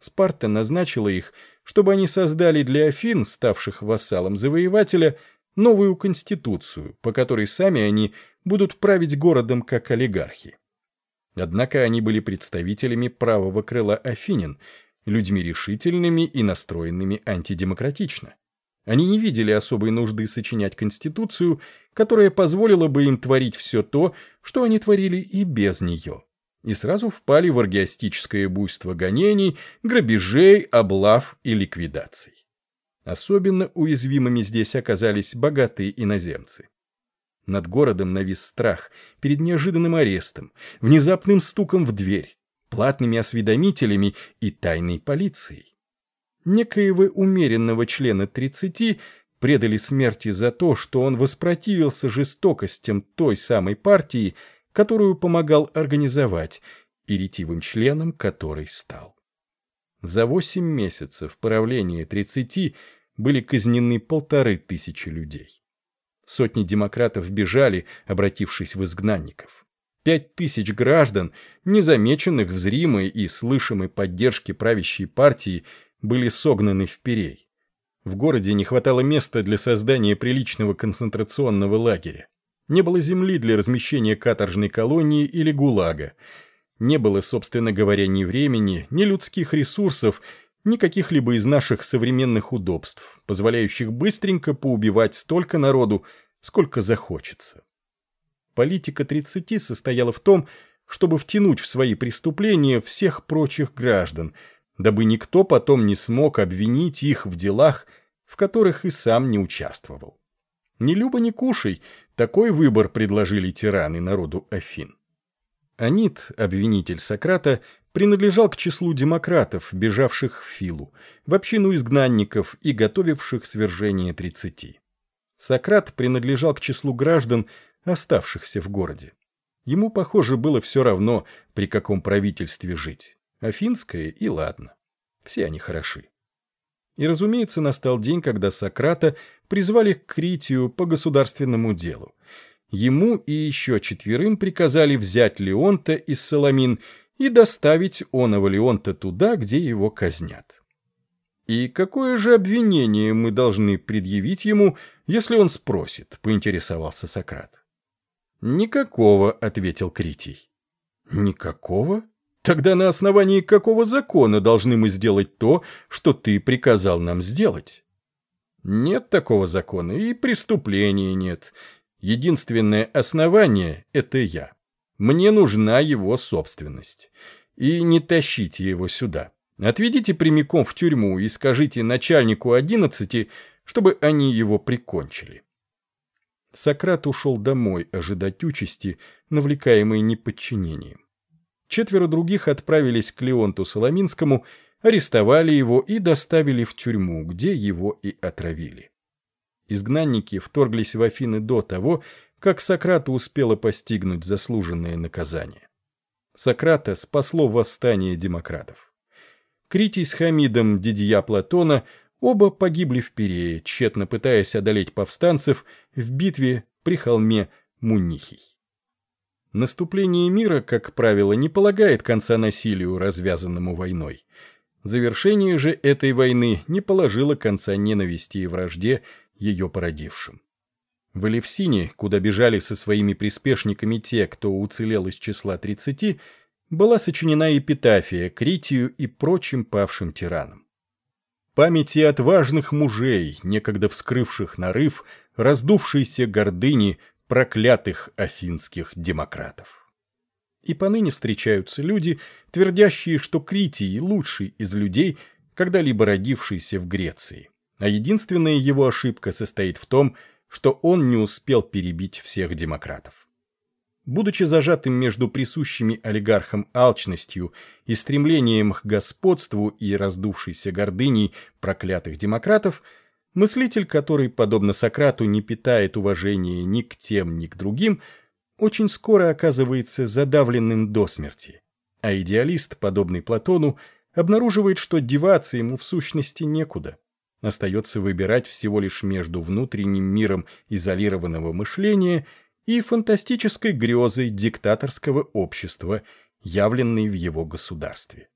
Спарта назначила их, чтобы они создали для Афин, ставших вассалом завоевателя, новую конституцию, по которой сами они будут править городом как олигархи. Однако они были представителями правого крыла Афинин, людьми решительными и настроенными антидемократично. Они не видели особой нужды сочинять конституцию, которая позволила бы им творить все то, что они творили и без нее. И сразу впали в аргиастическое буйство гонений, грабежей, облав и ликвидаций. Особенно уязвимыми здесь оказались богатые иноземцы. Над городом навис страх перед неожиданным арестом, внезапным стуком в дверь, платными осведомителями и тайной полицией. Некоего умеренного члена 30 предали смерти за то, что он воспротивился жестокостям той самой партии, которую помогал организовать, и ретивым членом которой стал. За восемь месяцев правления 30 были казнены полторы тысячи людей. Сотни демократов бежали, обратившись в изгнанников. Пять тысяч граждан, незамеченных в зримой и слышимой поддержке правящей партии, были согнаны в Перей. В городе не хватало места для создания приличного концентрационного лагеря. Не было земли для размещения каторжной колонии или гулага. Не было, собственно говоря, ни времени, ни людских ресурсов, ни каких-либо из наших современных удобств, позволяющих быстренько поубивать столько народу, сколько захочется. Политика 30 состояла в том, чтобы втянуть в свои преступления всех прочих граждан, дабы никто потом не смог обвинить их в делах, в которых и сам не участвовал. Ни люба, ни кушай, такой выбор предложили тираны народу Афин. Анит, обвинитель Сократа, принадлежал к числу демократов, бежавших в Филу, в общину изгнанников и готовивших свержение тридцати. Сократ принадлежал к числу граждан, оставшихся в городе. Ему, похоже, было все равно, при каком правительстве жить. Афинское и ладно. Все они хороши. И, разумеется, настал день, когда Сократа призвали к Критию по государственному делу. Ему и еще четверым приказали взять Леонта из Соломин и доставить оного Леонта туда, где его казнят. И какое же обвинение мы должны предъявить ему, если он спросит, поинтересовался Сократ. «Никакого», — ответил Критий. «Никакого? Тогда на основании какого закона должны мы сделать то, что ты приказал нам сделать?» «Нет такого закона, и преступления нет. Единственное основание — это я. Мне нужна его собственность. И не тащите его сюда. Отведите прямиком в тюрьму и скажите начальнику одиннадцати, чтобы они его прикончили». Сократ ушел домой ожидать участи, навлекаемой неподчинением. Четверо других отправились к Леонту Соломинскому, арестовали его и доставили в тюрьму, где его и отравили. Изгнанники вторглись в Афины до того, как Сократа успело постигнуть заслуженное наказание. Сократа спасло восстание демократов. Критий с Хамидом Дидья Платона Оба погибли в Пирее, тщетно пытаясь одолеть повстанцев в битве при холме Мунихий. Наступление мира, как правило, не полагает конца насилию, развязанному войной. Завершение же этой войны не положило конца ненависти и вражде, ее породившим. В Элевсине, куда бежали со своими приспешниками те, кто уцелел из числа 30, была сочинена эпитафия Критию и прочим павшим тиранам памяти отважных мужей, некогда вскрывших нарыв, раздувшейся гордыни проклятых афинских демократов. И поныне встречаются люди, твердящие, что Критий лучший из людей, когда-либо родившийся в Греции, а единственная его ошибка состоит в том, что он не успел перебить всех демократов. Будучи зажатым между присущими олигархам алчностью и стремлением к господству и раздувшейся гордыней проклятых демократов, мыслитель, который, подобно Сократу, не питает уважения ни к тем, ни к другим, очень скоро оказывается задавленным до смерти. А идеалист, подобный Платону, обнаруживает, что деваться ему в сущности некуда. Остается выбирать всего лишь между внутренним миром изолированного мышления – и фантастической грезой диктаторского общества, явленной в его государстве.